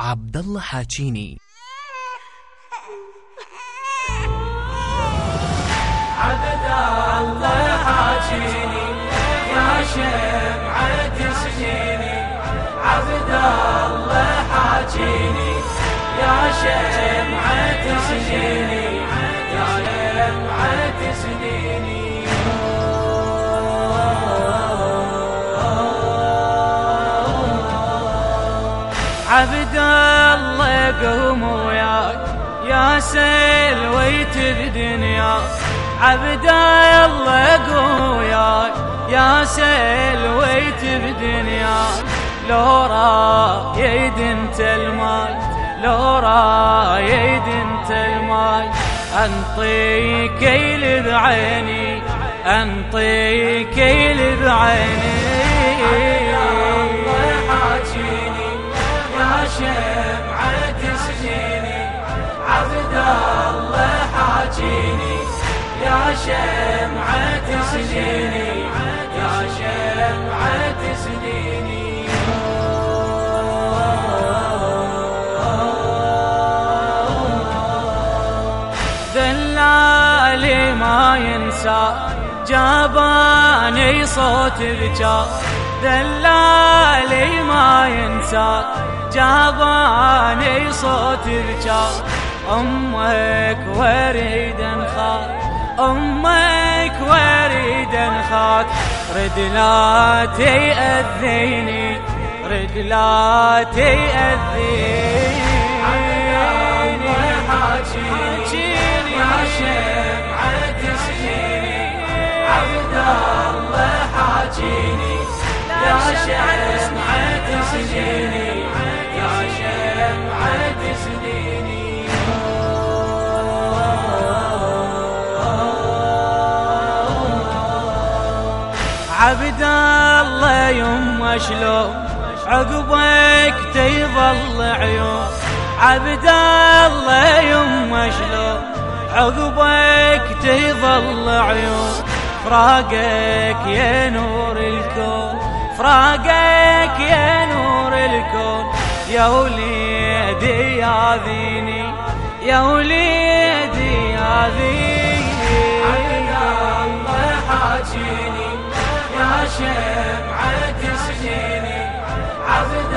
عبد الله حاجيني عبد الله حاجيني يا شمعة سنيني عبد الله حاجيني يا شمعة سنيني عبد الله قوم وياك يا سلويت بدنياك. عبد الله قوم وياك يا سلويت بدنياك. لو رايد أنت المال لو رايد أنت المال. أنطيك كيل بعيني أنطيك كيل بعيني شمعة سنيني عبد الله حاجيني. يا شمعة سنيني يا شمعة سنيني دلالي ما ينسى جاباني صوت بجا دلالي ما ينسى جاباني صوت بجا أمك وريدا خاك أمك وريدا خاك رد لا تأذيني رد لا تأذيني حاجيني شمعة سنيني عبد الله حاجيني. يا شمعة عبد الله يما شلون عقبك تيظل عيون. عبد الله يما شلون عقبك تيظل عيون. فراقك يا نور الكون فراقك يا نور الكون. يا وليدي يا ذيني يا وليدي يا ذيني. الله حاجيني يا شمعة سنيني. عبد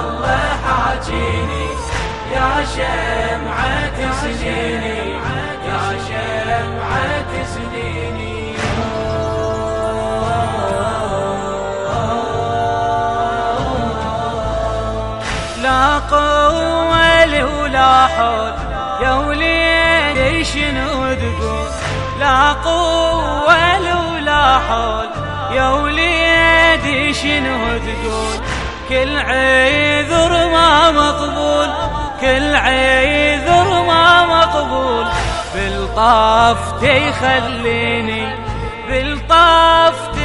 الله حاجيني يا شمعة سنيني. لا قوة ولا حول. يا وليدي شنو تقول لا قوة ولا حول. يا وليدي شنو تقول كل عذر ما مقبول. كل عذر ما مقبول. بالطاف تخليني بالطاف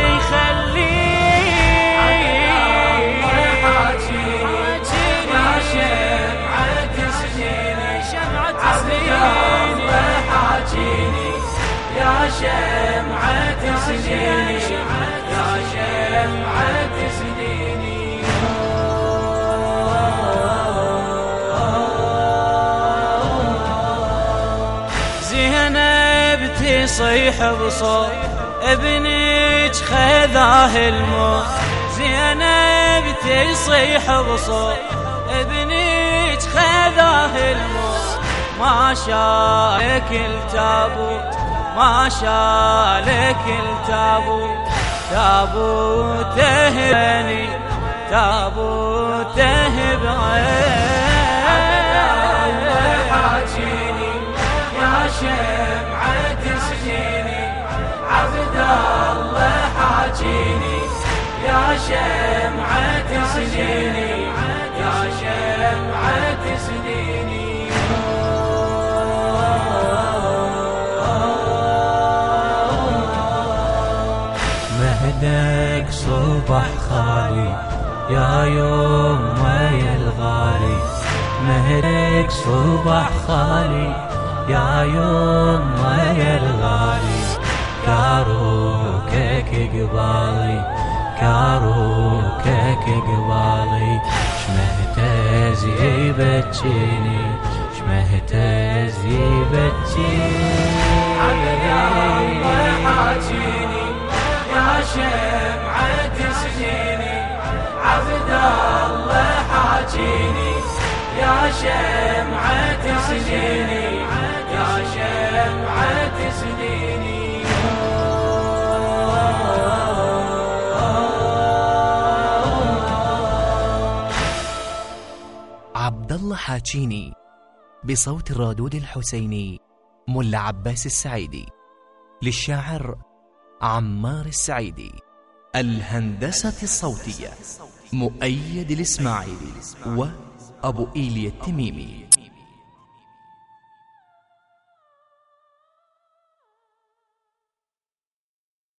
زينب تصيح بصوت. ابنك خذاه الموت. زينب تصيح بصوت. ابنك خذاه الموت. ما شالك التابوت. ما شالك التابوت. تابوته بني تابوته حاجيني يا شمعة سنيني يا شمعة سنيني مهدك صبح خالي يا يوم يا الغالي مهدك صبح خالي يا يوم يا الغالي كاروكك قبالي كاروكك قبالي. شمهت يبكيني شمهتز يبكيني عبد الله حاجيني يا شمعة سنيني عبد الله حاجيني. يا شمعة سنيني يا شمعة سنيني الله حاجيني بصوت الرادود الحسيني ملا عباس السعيدي للشاعر عمار السعيدي. الهندسة الصوتية مؤيد الإسماعيلي وأبو إيليا التميمي.